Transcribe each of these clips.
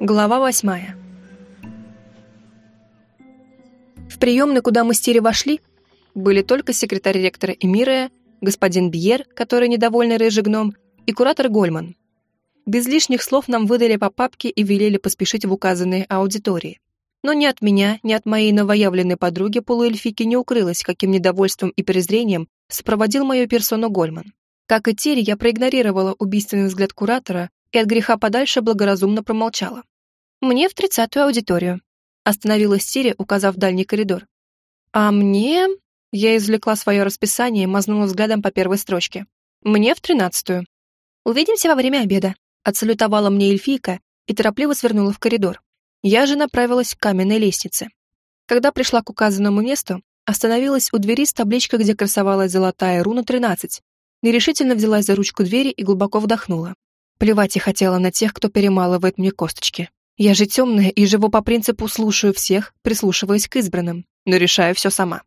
Глава восьмая. В приемной, куда мы с Тири вошли, были только секретарь ректора Эмирия, господин Бьер, который недовольный рыжий гном, и куратор Гольман. Без лишних слов нам выдали по папке и велели поспешить в указанные аудитории. Но ни от меня, ни от моей новоявленной подруги полуэльфики не укрылось, каким недовольством и презрением сопроводил мою персону Гольман. Как и Тири, я проигнорировала убийственный взгляд куратора и от греха подальше благоразумно промолчала. «Мне в тридцатую аудиторию», — остановилась Сири, указав дальний коридор. «А мне...» — я извлекла свое расписание и мазнула взглядом по первой строчке. «Мне в тринадцатую». «Увидимся во время обеда», — отсалютовала мне эльфийка и торопливо свернула в коридор. Я же направилась к каменной лестнице. Когда пришла к указанному месту, остановилась у двери с табличкой, где красовалась золотая руна 13. Нерешительно взялась за ручку двери и глубоко вдохнула. Плевать я хотела на тех, кто перемалывает мне косточки. Я же темная и живу по принципу «слушаю всех», прислушиваясь к избранным, но решаю все сама.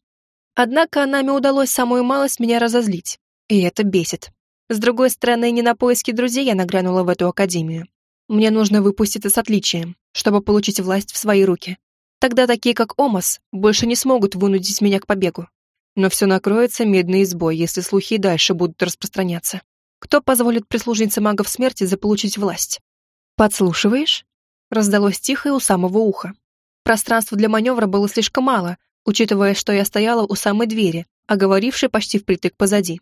Однако Анаме удалось самую малость меня разозлить, и это бесит. С другой стороны, не на поиски друзей я нагрянула в эту академию. Мне нужно выпуститься с отличием, чтобы получить власть в свои руки. Тогда такие, как Омас, больше не смогут вынудить меня к побегу. Но все накроется медный избой, если слухи и дальше будут распространяться. Кто позволит прислужнице магов смерти заполучить власть? Подслушиваешь? раздалось тихо и у самого уха. Пространства для маневра было слишком мало, учитывая, что я стояла у самой двери, говоривший почти впритык позади.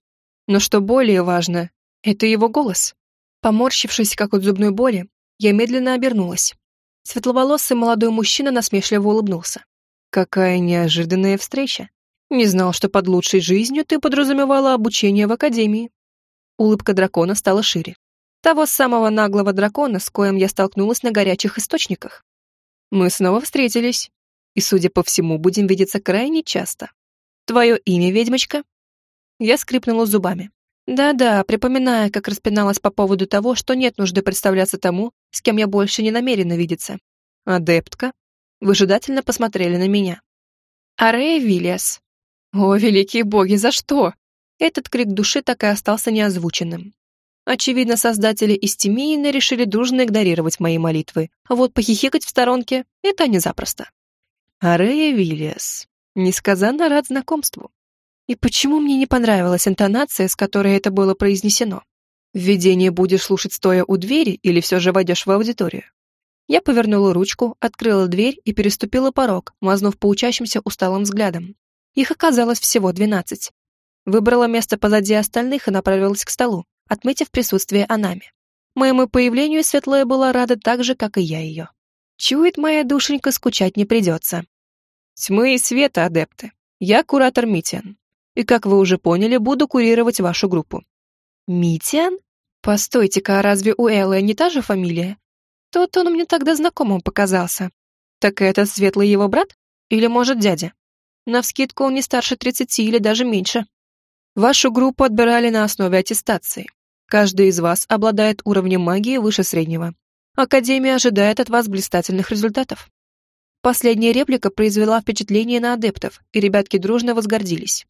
Но что более важно, это его голос. Поморщившись, как от зубной боли, я медленно обернулась. Светловолосый молодой мужчина насмешливо улыбнулся. «Какая неожиданная встреча! Не знал, что под лучшей жизнью ты подразумевала обучение в академии». Улыбка дракона стала шире. Того самого наглого дракона, с коим я столкнулась на горячих источниках. Мы снова встретились, и, судя по всему, будем видеться крайне часто. Твое имя, ведьмочка?» Я скрипнула зубами. Да-да, припоминая, как распиналась по поводу того, что нет нужды представляться тому, с кем я больше не намерена видеться. Адептка. Выжидательно посмотрели на меня. Арея Виллиас. О, великие боги, за что? Этот крик души так и остался неозвученным. Очевидно, создатели Истемиина решили дружно игнорировать мои молитвы, а вот похихикать в сторонке — это не запросто. Арея Виллиас. Несказанно рад знакомству. И почему мне не понравилась интонация, с которой это было произнесено? Введение будешь слушать стоя у двери или все же войдешь в аудиторию? Я повернула ручку, открыла дверь и переступила порог, мазнув по учащимся усталым взглядом. Их оказалось всего двенадцать. Выбрала место позади остальных и направилась к столу, отметив присутствие Анами. Моему появлению Светлая была рада так же, как и я ее. Чует моя душенька, скучать не придется. Тьмы и света, адепты. Я куратор Митиан. И, как вы уже поняли, буду курировать вашу группу. Митиан? Постойте-ка, а разве у Эллы не та же фамилия? Тот он мне тогда знакомым показался. Так это Светлый его брат? Или, может, дядя? Навскидку он не старше тридцати или даже меньше. Вашу группу отбирали на основе аттестации. Каждый из вас обладает уровнем магии выше среднего. Академия ожидает от вас блистательных результатов. Последняя реплика произвела впечатление на адептов, и ребятки дружно возгордились.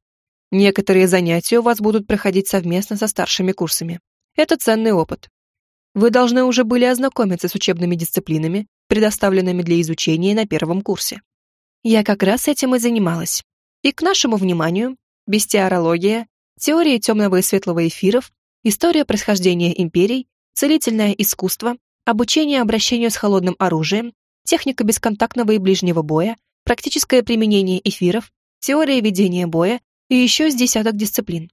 Некоторые занятия у вас будут проходить совместно со старшими курсами. Это ценный опыт. Вы должны уже были ознакомиться с учебными дисциплинами, предоставленными для изучения на первом курсе. Я как раз этим и занималась. И к нашему вниманию, бестиарология, теория темного и светлого эфиров, история происхождения империй, целительное искусство, обучение обращению с холодным оружием, техника бесконтактного и ближнего боя, практическое применение эфиров, теория ведения боя и еще с десяток дисциплин.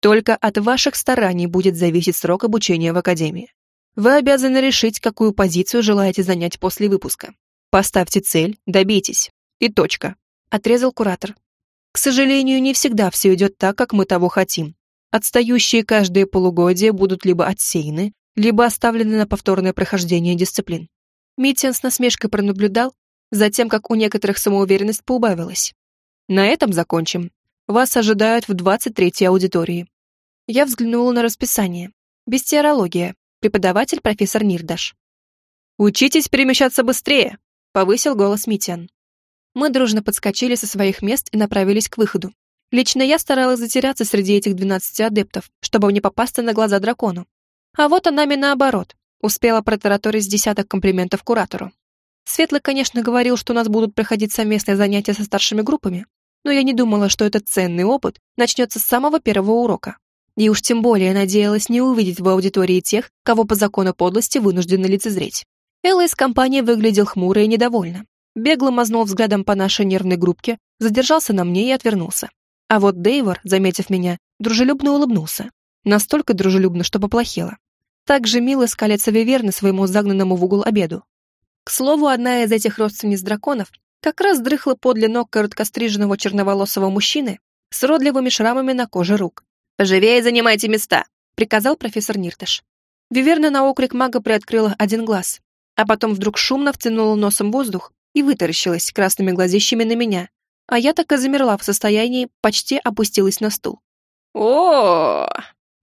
Только от ваших стараний будет зависеть срок обучения в Академии. Вы обязаны решить, какую позицию желаете занять после выпуска. Поставьте цель, добейтесь. И точка. Отрезал куратор. К сожалению, не всегда все идет так, как мы того хотим. Отстающие каждые полугодие будут либо отсеяны, либо оставлены на повторное прохождение дисциплин. Митян с насмешкой пронаблюдал, затем как у некоторых самоуверенность поубавилась. На этом закончим. Вас ожидают в 23-й аудитории. Я взглянула на расписание. Бестиарология. Преподаватель профессор Нирдаш. «Учитесь перемещаться быстрее!» — повысил голос Митян. Мы дружно подскочили со своих мест и направились к выходу. Лично я старалась затеряться среди этих двенадцати адептов, чтобы не попасться на глаза дракону. А вот она мне наоборот. Успела протараторить десяток комплиментов куратору. Светлый, конечно, говорил, что у нас будут проходить совместные занятия со старшими группами, но я не думала, что этот ценный опыт начнется с самого первого урока. И уж тем более надеялась не увидеть в аудитории тех, кого по закону подлости вынуждены лицезреть. Элла из компании выглядел хмуро и недовольно. Бегло мазнул взглядом по нашей нервной группке, задержался на мне и отвернулся. А вот Дейвор, заметив меня, дружелюбно улыбнулся. Настолько дружелюбно, что поплохело. Так же мило скалятся виверны своему загнанному в угол обеду. К слову, одна из этих родственниц драконов как раз дрыхла подле ног короткостриженного черноволосого мужчины с родливыми шрамами на коже рук. «Поживее занимайте места!» — приказал профессор Ниртыш. Виверна на окрик мага приоткрыла один глаз, а потом вдруг шумно втянула носом воздух и вытаращилась красными глазищами на меня, а я так и замерла в состоянии, почти опустилась на стул. о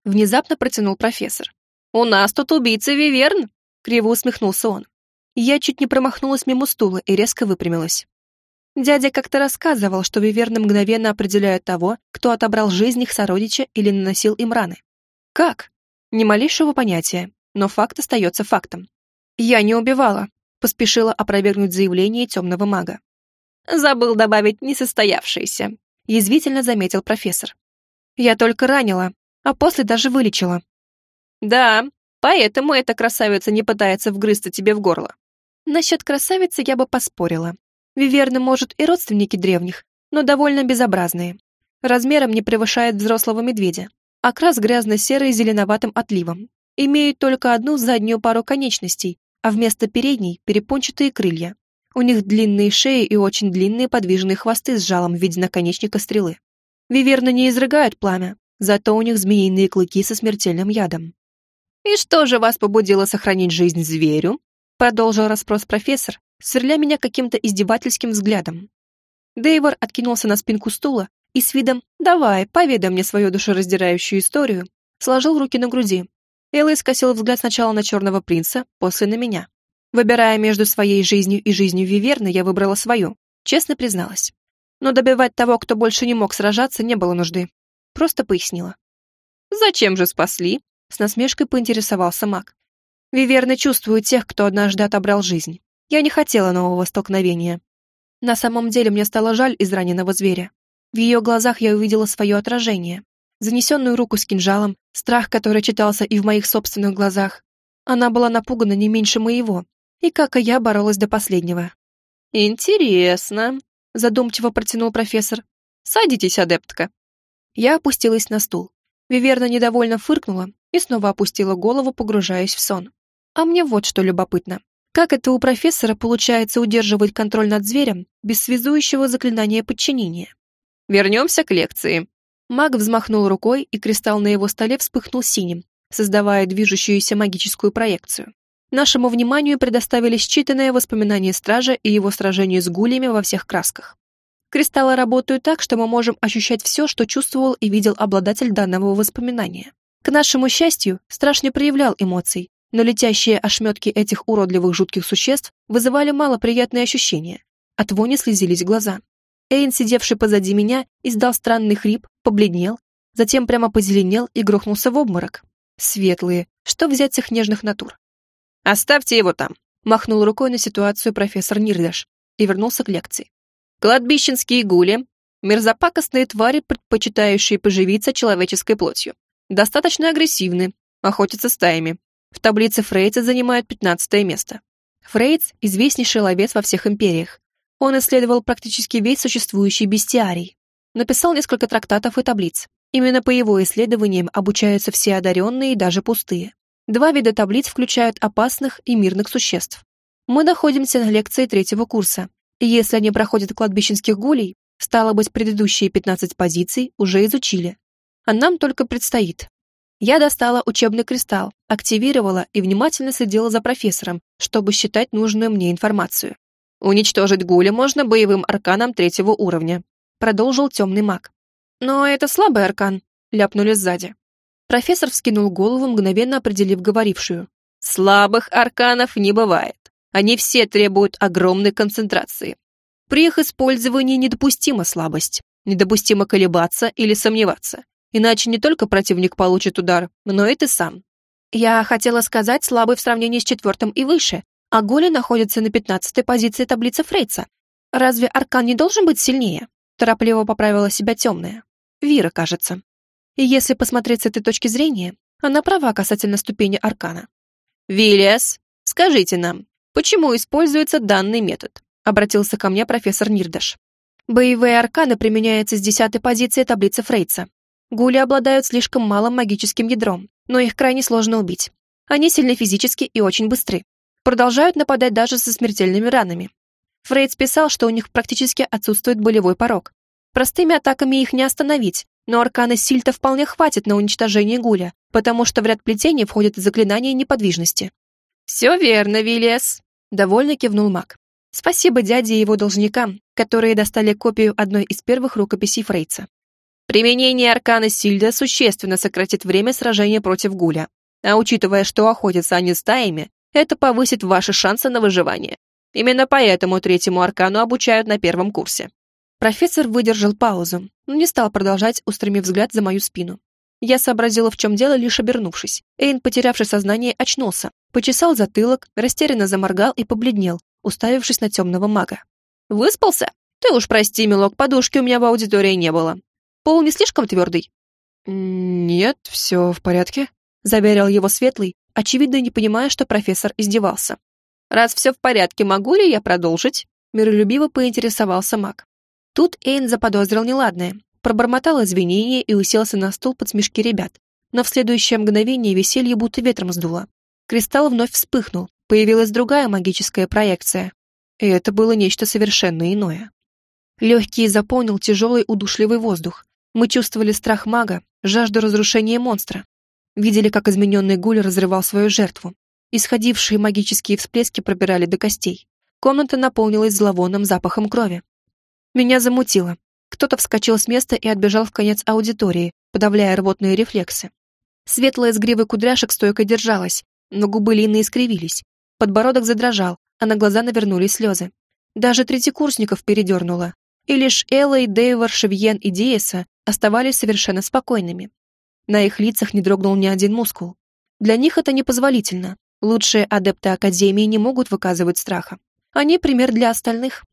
внезапно протянул профессор. «У нас тут убийца Виверн!» — криво усмехнулся он. Я чуть не промахнулась мимо стула и резко выпрямилась. Дядя как-то рассказывал, что виверны мгновенно определяют того, кто отобрал жизнь их сородича или наносил им раны. Как? Ни малейшего понятия, но факт остается фактом. Я не убивала, поспешила опровергнуть заявление темного мага. Забыл добавить несостоявшееся, язвительно заметил профессор. Я только ранила, а после даже вылечила. Да, поэтому эта красавица не пытается вгрызться тебе в горло. Насчет красавицы я бы поспорила. Виверны, может, и родственники древних, но довольно безобразные. Размером не превышает взрослого медведя. Окрас грязно-серый с зеленоватым отливом. Имеют только одну заднюю пару конечностей, а вместо передней – перепончатые крылья. У них длинные шеи и очень длинные подвижные хвосты с жалом в виде наконечника стрелы. Виверны не изрыгают пламя, зато у них змеиные клыки со смертельным ядом. «И что же вас побудило сохранить жизнь зверю?» Продолжил расспрос профессор, сверля меня каким-то издевательским взглядом. Дейвор откинулся на спинку стула и с видом «давай, поведай мне свою душераздирающую историю» сложил руки на груди. Элла скосил взгляд сначала на черного принца, после на меня. Выбирая между своей жизнью и жизнью Виверны, я выбрала свою, честно призналась. Но добивать того, кто больше не мог сражаться, не было нужды. Просто пояснила. «Зачем же спасли?» С насмешкой поинтересовался маг. Виверны чувствуют тех, кто однажды отобрал жизнь. Я не хотела нового столкновения. На самом деле мне стало жаль израненного зверя. В ее глазах я увидела свое отражение. Занесенную руку с кинжалом, страх, который читался и в моих собственных глазах. Она была напугана не меньше моего, и, как и я, боролась до последнего. «Интересно», — задумчиво протянул профессор. «Садитесь, адептка». Я опустилась на стул. Виверна недовольно фыркнула и снова опустила голову, погружаясь в сон. А мне вот что любопытно. Как это у профессора получается удерживать контроль над зверем без связующего заклинания подчинения? Вернемся к лекции. Маг взмахнул рукой, и кристалл на его столе вспыхнул синим, создавая движущуюся магическую проекцию. Нашему вниманию предоставили считанные воспоминания стража и его сражение с гулями во всех красках. Кристаллы работают так, что мы можем ощущать все, что чувствовал и видел обладатель данного воспоминания. К нашему счастью, страж не проявлял эмоций, но летящие ошметки этих уродливых жутких существ вызывали малоприятные ощущения. От вони слезились глаза. Эйн, сидевший позади меня, издал странный хрип, побледнел, затем прямо позеленел и грохнулся в обморок. Светлые, что взять с их нежных натур? «Оставьте его там», — махнул рукой на ситуацию профессор Нирдаш и вернулся к лекции. «Кладбищенские гули — мерзопакостные твари, предпочитающие поживиться человеческой плотью. Достаточно агрессивны, охотятся стаями, в таблице Фрейца занимает 15 место. Фрейц – известнейший ловец во всех империях. Он исследовал практически весь существующий бестиарий. Написал несколько трактатов и таблиц. Именно по его исследованиям обучаются все одаренные и даже пустые. Два вида таблиц включают опасных и мирных существ. Мы находимся на лекции третьего курса, и если они проходят кладбищенских гулей, стало быть, предыдущие 15 позиций уже изучили. А нам только предстоит я достала учебный кристалл, активировала и внимательно следила за профессором, чтобы считать нужную мне информацию. «Уничтожить гуля можно боевым арканом третьего уровня», продолжил темный маг. «Но это слабый аркан», ляпнули сзади. Профессор вскинул голову, мгновенно определив говорившую. «Слабых арканов не бывает. Они все требуют огромной концентрации. При их использовании недопустима слабость, недопустимо колебаться или сомневаться. Иначе не только противник получит удар, но и ты сам. Я хотела сказать слабый в сравнении с четвертым и выше, а Голи находится на пятнадцатой позиции таблицы Фрейца. Разве Аркан не должен быть сильнее? Торопливо поправила себя темная. Вира, кажется. И если посмотреть с этой точки зрения, она права касательно ступени Аркана. «Виллиас, скажите нам, почему используется данный метод?» обратился ко мне профессор Нирдаш. Боевые арканы применяются с десятой позиции таблицы Фрейца. Гули обладают слишком малым магическим ядром, но их крайне сложно убить. Они сильны физически и очень быстры. Продолжают нападать даже со смертельными ранами. Фрейд писал, что у них практически отсутствует болевой порог. Простыми атаками их не остановить, но арканы Сильта вполне хватит на уничтожение Гуля, потому что в ряд плетений входит заклинание неподвижности. «Все верно, Виллиас», — довольно кивнул маг. Спасибо дяде и его должникам, которые достали копию одной из первых рукописей Фрейца. Применение аркана Сильда существенно сократит время сражения против Гуля, а учитывая, что охотятся они стаями, это повысит ваши шансы на выживание. Именно поэтому третьему аркану обучают на первом курсе. Профессор выдержал паузу, но не стал продолжать, устремив взгляд за мою спину. Я сообразила, в чем дело, лишь обернувшись. Эйн, потерявший сознание, очнулся, почесал затылок, растерянно заморгал и побледнел, уставившись на темного мага. «Выспался? Ты уж прости, милок, подушки у меня в аудитории не было. Пол не слишком твердый?» «Нет, все в порядке», — заверил его Светлый, очевидно не понимая, что профессор издевался. «Раз все в порядке, могу ли я продолжить?» Миролюбиво поинтересовался маг. Тут Эйн заподозрил неладное, пробормотал извинения и уселся на стул под смешки ребят. Но в следующее мгновение веселье будто ветром сдуло. Кристалл вновь вспыхнул, появилась другая магическая проекция. И это было нечто совершенно иное. Легкий заполнил тяжелый удушливый воздух. Мы чувствовали страх мага, жажду разрушения монстра. Видели, как измененный гуль разрывал свою жертву. Исходившие магические всплески пробирали до костей. Комната наполнилась зловонным запахом крови. Меня замутило. Кто-то вскочил с места и отбежал в конец аудитории, подавляя рвотные рефлексы. Светлая с гривой кудряшек стойко держалась, но губы Лины искривились. Подбородок задрожал, а на глаза навернулись слезы. Даже третьекурсников передернуло. И лишь Элла, Дейвор, Шевьен и Диеса оставались совершенно спокойными. На их лицах не дрогнул ни один мускул. Для них это непозволительно. Лучшие адепты Академии не могут выказывать страха. Они пример для остальных.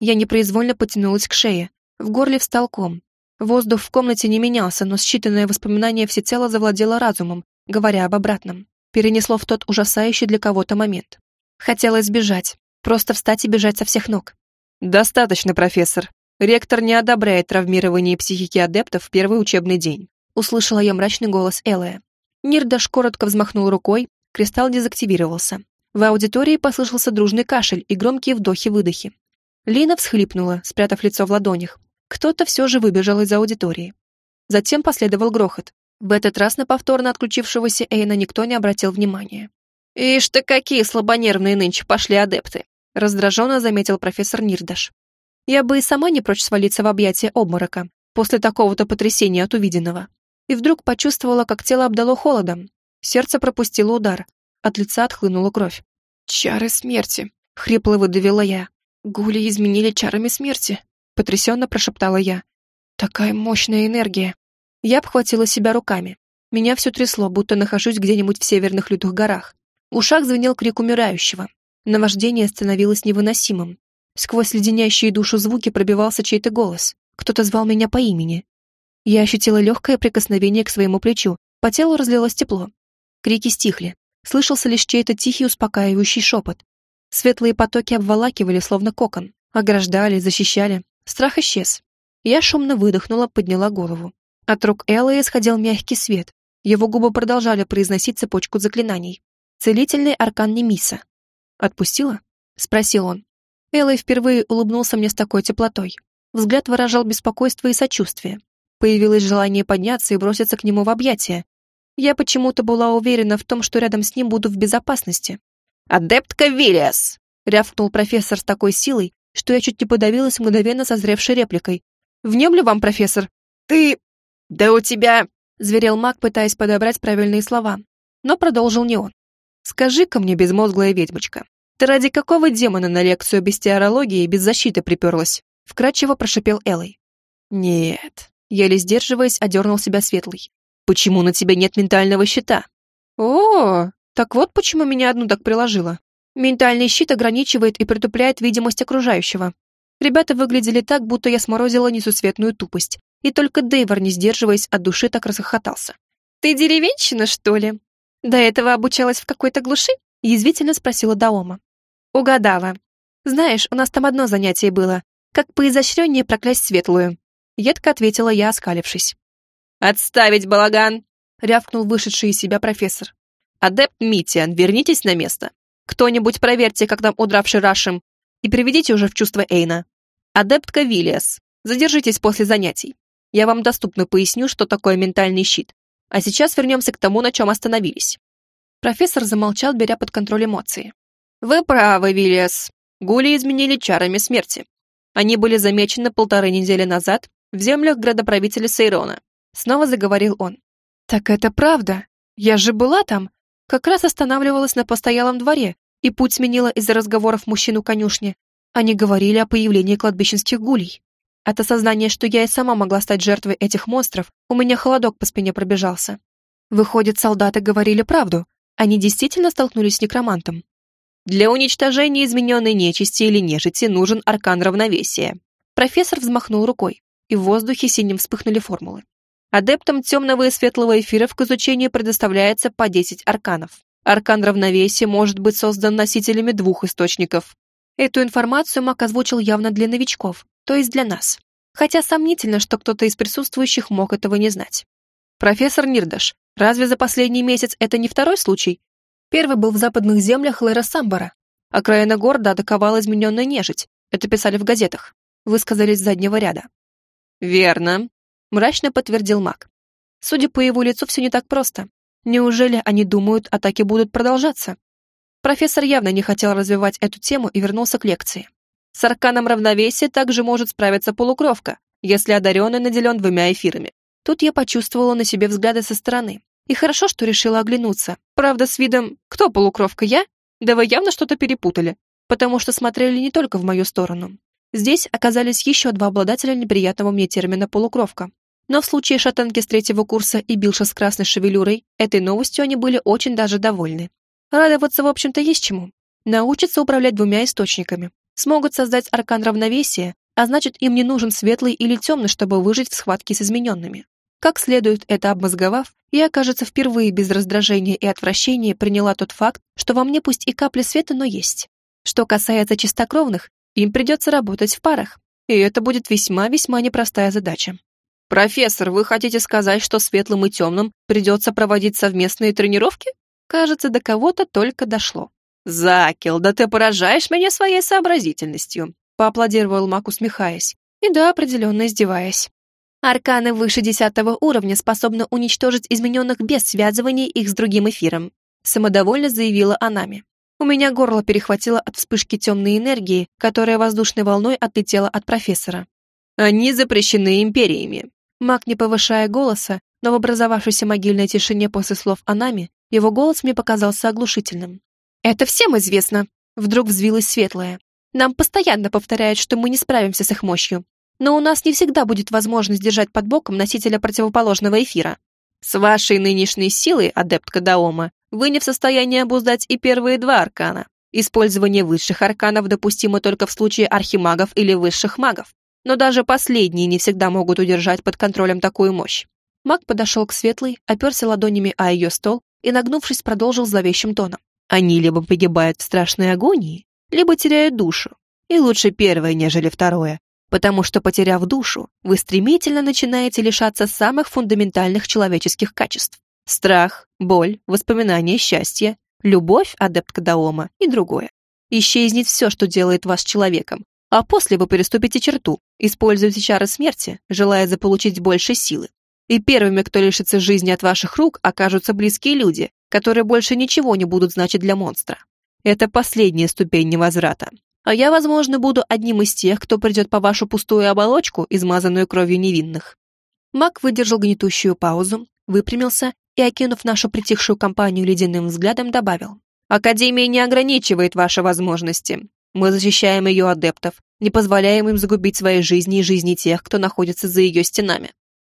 Я непроизвольно потянулась к шее. В горле встал ком. Воздух в комнате не менялся, но считанное воспоминание всецело завладело разумом, говоря об обратном перенесло в тот ужасающий для кого-то момент. Хотелось бежать, просто встать и бежать со всех ног. «Достаточно, профессор. Ректор не одобряет травмирование психики адептов в первый учебный день», услышала я мрачный голос Элая. Нирдаш коротко взмахнул рукой, кристалл дезактивировался. В аудитории послышался дружный кашель и громкие вдохи-выдохи. Лина всхлипнула, спрятав лицо в ладонях. Кто-то все же выбежал из аудитории. Затем последовал грохот. В этот раз на повторно отключившегося Эйна никто не обратил внимания. «Ишь ты, какие слабонервные нынче пошли адепты!» раздраженно заметил профессор Нирдаш. «Я бы и сама не прочь свалиться в объятия обморока после такого-то потрясения от увиденного. И вдруг почувствовала, как тело обдало холодом. Сердце пропустило удар. От лица отхлынула кровь. «Чары смерти!» — хрипло выдавила я. «Гули изменили чарами смерти!» — потрясенно прошептала я. «Такая мощная энергия!» Я обхватила себя руками. Меня все трясло, будто нахожусь где-нибудь в северных лютых горах. В ушах звенел крик умирающего. Наваждение становилось невыносимым. Сквозь леденящие душу звуки пробивался чей-то голос. Кто-то звал меня по имени. Я ощутила легкое прикосновение к своему плечу. По телу разлилось тепло. Крики стихли. Слышался лишь чей-то тихий успокаивающий шепот. Светлые потоки обволакивали, словно кокон. Ограждали, защищали. Страх исчез. Я шумно выдохнула, подняла голову. От рук Эллы исходил мягкий свет. Его губы продолжали произносить цепочку заклинаний. Целительный аркан Немиса. «Отпустила?» — спросил он. Эллой впервые улыбнулся мне с такой теплотой. Взгляд выражал беспокойство и сочувствие. Появилось желание подняться и броситься к нему в объятия. Я почему-то была уверена в том, что рядом с ним буду в безопасности. «Адептка Виллиас!» — рявкнул профессор с такой силой, что я чуть не подавилась мгновенно созревшей репликой. «Внемлю вам, профессор?» «Ты...» «Да у тебя...» — зверел маг, пытаясь подобрать правильные слова. Но продолжил не он. «Скажи-ка мне, безмозглая ведьмочка, ты ради какого демона на лекцию бестиарологии без защиты приперлась?» — вкратчиво прошипел Элой. «Нет», — еле сдерживаясь, одернул себя Светлый. «Почему на тебя нет ментального щита?» О, так вот почему меня одну так приложило. Ментальный щит ограничивает и притупляет видимость окружающего. Ребята выглядели так, будто я сморозила несусветную тупость, и только Дейвор, не сдерживаясь от души, так расхохотался. «Ты деревенщина, что ли? До этого обучалась в какой-то глуши?» — язвительно спросила Даома. «Угадала. Знаешь, у нас там одно занятие было, как поизощреннее проклясть светлую». Едко ответила я, оскалившись. «Отставить балаган!» — рявкнул вышедший из себя профессор. «Адепт Митиан, вернитесь на место. Кто-нибудь проверьте, как там удравший Рашем, и приведите уже в чувство Эйна. Адептка Виллиас, задержитесь после занятий. Я вам доступно поясню, что такое ментальный щит. А сейчас вернемся к тому, на чем остановились». Профессор замолчал, беря под контроль эмоции. «Вы правы, Виллиас. Гули изменили чарами смерти. Они были замечены полторы недели назад в землях градоправителя Сейрона. Снова заговорил он. «Так это правда. Я же была там. Как раз останавливалась на постоялом дворе, и путь сменила из-за разговоров мужчину конюшни. Они говорили о появлении кладбищенских гулей. От осознания, что я и сама могла стать жертвой этих монстров, у меня холодок по спине пробежался. Выходит, солдаты говорили правду. Они действительно столкнулись с некромантом. Для уничтожения измененной нечисти или нежити нужен аркан равновесия. Профессор взмахнул рукой, и в воздухе синим вспыхнули формулы. Адептам темного и светлого эфиров к изучению предоставляется по 10 арканов. Аркан равновесия может быть создан носителями двух источников. Эту информацию Мак озвучил явно для новичков, то есть для нас. Хотя сомнительно, что кто-то из присутствующих мог этого не знать. Профессор Нирдаш, разве за последний месяц это не второй случай? Первый был в западных землях Лэра Самбара. Окраина города атаковала измененная нежить. Это писали в газетах. Высказались с заднего ряда. «Верно», — мрачно подтвердил маг. Судя по его лицу, все не так просто. Неужели они думают, атаки будут продолжаться? Профессор явно не хотел развивать эту тему и вернулся к лекции. С арканом равновесия также может справиться полукровка, если одаренный наделен двумя эфирами. Тут я почувствовала на себе взгляды со стороны. И хорошо, что решила оглянуться. Правда, с видом «Кто полукровка, я?» Да вы явно что-то перепутали, потому что смотрели не только в мою сторону. Здесь оказались еще два обладателя неприятного мне термина «полукровка». Но в случае шатенки с третьего курса и Билша с красной шевелюрой, этой новостью они были очень даже довольны. Радоваться, в общем-то, есть чему. Научатся управлять двумя источниками смогут создать аркан равновесия, а значит, им не нужен светлый или темный, чтобы выжить в схватке с измененными. Как следует это обмозговав, я, кажется, впервые без раздражения и отвращения приняла тот факт, что во мне пусть и капли света, но есть. Что касается чистокровных, им придется работать в парах, и это будет весьма-весьма непростая задача. «Профессор, вы хотите сказать, что светлым и темным придется проводить совместные тренировки?» Кажется, до кого-то только дошло. «Закел, да ты поражаешь меня своей сообразительностью», — поаплодировал Мак, усмехаясь. И да, определенно издеваясь. Арканы выше десятого уровня способны уничтожить измененных без связывания их с другим эфиром, самодовольно заявила Анами. У меня горло перехватило от вспышки темной энергии, которая воздушной волной отлетела от профессора. Они запрещены империями. Маг, не повышая голоса, но в образовавшейся могильной тишине после слов Анами, его голос мне показался оглушительным. «Это всем известно», — вдруг взвилась светлая. «Нам постоянно повторяют, что мы не справимся с их мощью. Но у нас не всегда будет возможность держать под боком носителя противоположного эфира. С вашей нынешней силой, адептка Даома, вы не в состоянии обуздать и первые два аркана. Использование высших арканов допустимо только в случае архимагов или высших магов. Но даже последние не всегда могут удержать под контролем такую мощь. Маг подошел к светлой, оперся ладонями о ее стол и, нагнувшись, продолжил зловещим тоном. Они либо погибают в страшной агонии, либо теряют душу. И лучше первое, нежели второе, потому что, потеряв душу, вы стремительно начинаете лишаться самых фундаментальных человеческих качеств. Страх, боль, воспоминания, счастье, любовь, адептка Даома и другое. Исчезнет все, что делает вас человеком, а после вы переступите черту, используете чары смерти, желая заполучить больше силы. И первыми, кто лишится жизни от ваших рук, окажутся близкие люди, которые больше ничего не будут значить для монстра. Это последняя ступень невозврата. А я, возможно, буду одним из тех, кто придет по вашу пустую оболочку, измазанную кровью невинных». Мак выдержал гнетущую паузу, выпрямился и, окинув нашу притихшую компанию ледяным взглядом, добавил. «Академия не ограничивает ваши возможности. Мы защищаем ее адептов, не позволяем им загубить свои жизни и жизни тех, кто находится за ее стенами.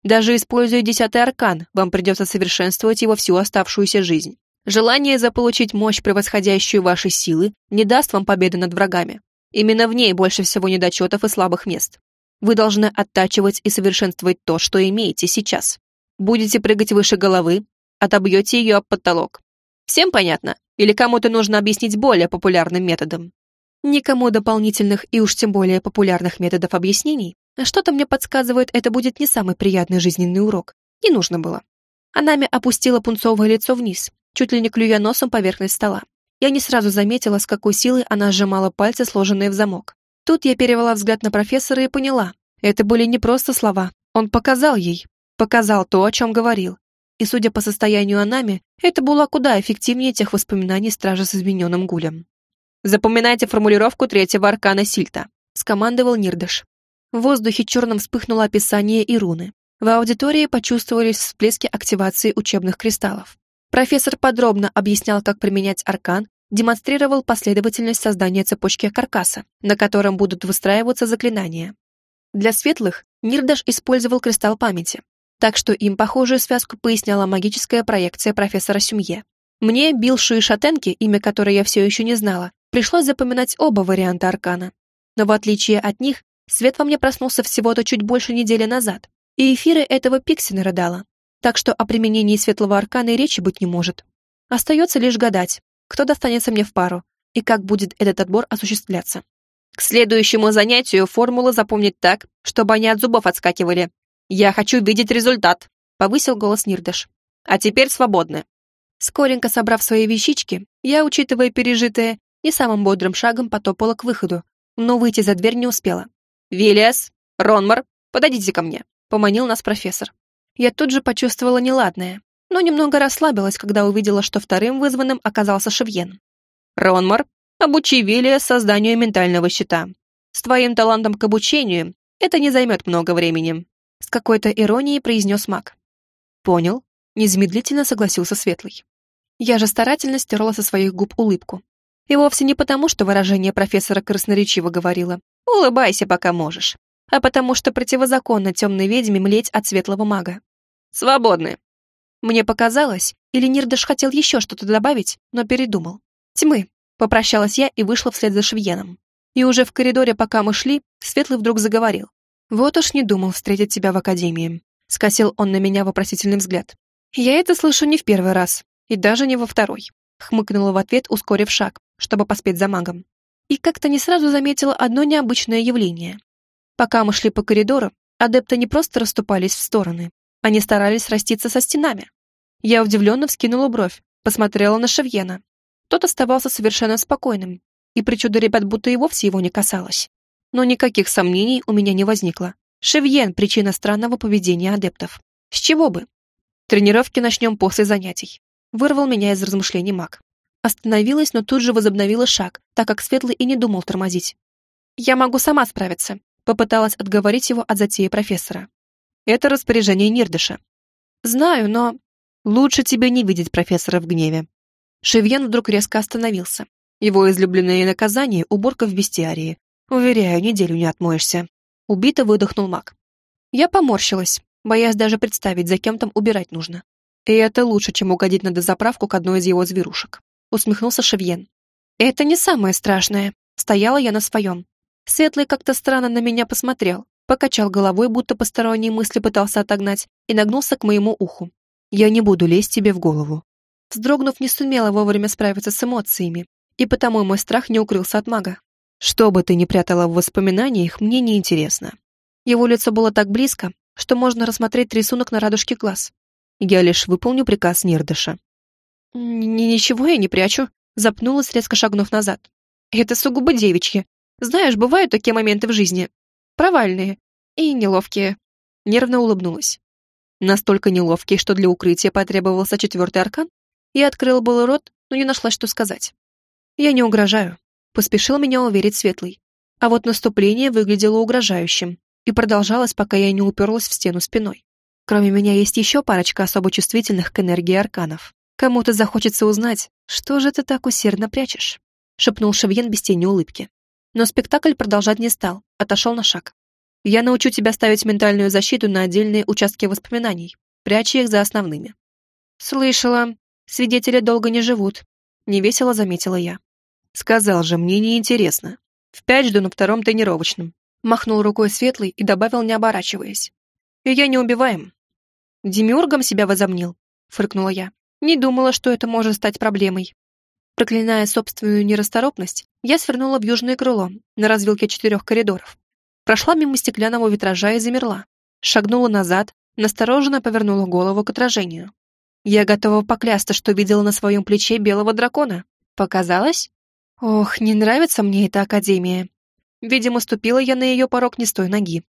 Даже используя десятый аркан, вам придется совершенствовать его всю оставшуюся жизнь. Желание заполучить мощь, превосходящую ваши силы, не даст вам победы над врагами. Именно в ней больше всего недочетов и слабых мест. Вы должны оттачивать и совершенствовать то, что имеете сейчас. Будете прыгать выше головы, отобьете ее об потолок. Всем понятно? Или кому-то нужно объяснить более популярным методом? Никому дополнительных и уж тем более популярных методов объяснений, а что-то мне подсказывает, это будет не самый приятный жизненный урок. Не нужно было. Анами опустила пунцовое лицо вниз, чуть ли не клюя носом поверхность стола. Я не сразу заметила, с какой силой она сжимала пальцы, сложенные в замок. Тут я перевела взгляд на профессора и поняла. Это были не просто слова. Он показал ей. Показал то, о чем говорил. И, судя по состоянию Анами, это было куда эффективнее тех воспоминаний стража с измененным гулем. «Запоминайте формулировку третьего аркана Сильта», — скомандовал Нирдыш. В воздухе черным вспыхнуло описание и руны. В аудитории почувствовались всплески активации учебных кристаллов. Профессор подробно объяснял, как применять аркан, демонстрировал последовательность создания цепочки каркаса, на котором будут выстраиваться заклинания. Для светлых Нирдаш использовал кристалл памяти, так что им похожую связку поясняла магическая проекция профессора Сюмье. Мне, Билшу и Шатенке, имя которой я все еще не знала, пришлось запоминать оба варианта аркана. Но в отличие от них, свет во мне проснулся всего-то чуть больше недели назад, и эфиры этого Пиксина рыдала, так что о применении светлого аркана и речи быть не может. Остается лишь гадать, кто достанется мне в пару и как будет этот отбор осуществляться. К следующему занятию формулу запомнить так, чтобы они от зубов отскакивали. «Я хочу видеть результат», — повысил голос Нирдыш. «А теперь свободны». Скоренько собрав свои вещички, я, учитывая пережитое, и самым бодрым шагом потопала к выходу, но выйти за дверь не успела. «Виллиас! Ронмар! Подойдите ко мне!» — поманил нас профессор. Я тут же почувствовала неладное, но немного расслабилась, когда увидела, что вторым вызванным оказался Шевьен. «Ронмар, обучи Вилия созданию ментального щита. С твоим талантом к обучению это не займет много времени», с какой-то иронией произнес маг. «Понял», незамедлительно согласился Светлый. Я же старательно стерла со своих губ улыбку. И вовсе не потому, что выражение профессора красноречиво говорило «улыбайся, пока можешь», а потому что противозаконно темной ведьме млеть от светлого мага. «Свободны», мне показалось, или Нирдыш хотел еще что-то добавить, но передумал. «Тьмы!» — попрощалась я и вышла вслед за Шевьеном. И уже в коридоре, пока мы шли, Светлый вдруг заговорил. «Вот уж не думал встретить тебя в академии», — скосил он на меня вопросительный взгляд. «Я это слышу не в первый раз, и даже не во второй», — хмыкнула в ответ, ускорив шаг, чтобы поспеть за магом. И как-то не сразу заметила одно необычное явление. Пока мы шли по коридору, адепты не просто расступались в стороны, они старались раститься со стенами. Я удивленно вскинула бровь, посмотрела на Шевьена. Тот оставался совершенно спокойным, и причуда ребят будто и вовсе его не касалось. Но никаких сомнений у меня не возникло. Шевьен — причина странного поведения адептов. С чего бы? Тренировки начнем после занятий. Вырвал меня из размышлений маг. Остановилась, но тут же возобновила шаг, так как Светлый и не думал тормозить. «Я могу сама справиться», — попыталась отговорить его от затеи профессора. Это распоряжение Нирдыша. Знаю, но... Лучше тебе не видеть профессора в гневе. Шевьен вдруг резко остановился. Его излюбленное наказание — уборка в бестиарии. Уверяю, неделю не отмоешься. Убито выдохнул маг. Я поморщилась, боясь даже представить, за кем там убирать нужно. И это лучше, чем угодить на дозаправку к одной из его зверушек. Усмехнулся Шевьен. Это не самое страшное. Стояла я на своем. Светлый как-то странно на меня посмотрел, покачал головой, будто посторонние мысли пытался отогнать, и нагнулся к моему уху. «Я не буду лезть тебе в голову». Вздрогнув, не сумела вовремя справиться с эмоциями, и потому мой страх не укрылся от мага. Что бы ты ни прятала в воспоминаниях, мне не интересно. Его лицо было так близко, что можно рассмотреть рисунок на радужке глаз. Я лишь выполню приказ Нирдыша. «Ничего я не прячу», — запнулась, резко шагнув назад. «Это сугубо девичье. Знаешь, бывают такие моменты в жизни, Провальные. И неловкие. Нервно улыбнулась. Настолько неловкие, что для укрытия потребовался четвертый аркан? Я открыл был рот, но не нашла, что сказать. Я не угрожаю. Поспешил меня уверить Светлый. А вот наступление выглядело угрожающим и продолжалось, пока я не уперлась в стену спиной. Кроме меня есть еще парочка особо чувствительных к энергии арканов. Кому-то захочется узнать, что же ты так усердно прячешь?» — шепнул Шевьен без тени улыбки. Но спектакль продолжать не стал, отошел на шаг. «Я научу тебя ставить ментальную защиту на отдельные участки воспоминаний, пряча их за основными». «Слышала. Свидетели долго не живут. Невесело заметила я. Сказал же, мне неинтересно. В пять жду на втором тренировочном. Махнул рукой Светлый и добавил, не оборачиваясь. И я не убиваем. Демиургом себя возомнил, фыркнула я. Не думала, что это может стать проблемой. Проклиная собственную нерасторопность, я свернула в южное крыло, на развилке четырех коридоров. Прошла мимо стеклянного витража и замерла. Шагнула назад, настороженно повернула голову к отражению. Я готова поклясться, что видела на своем плече белого дракона. Показалось? Ох, не нравится мне эта академия. Видимо, ступила я на ее порог не с той ноги.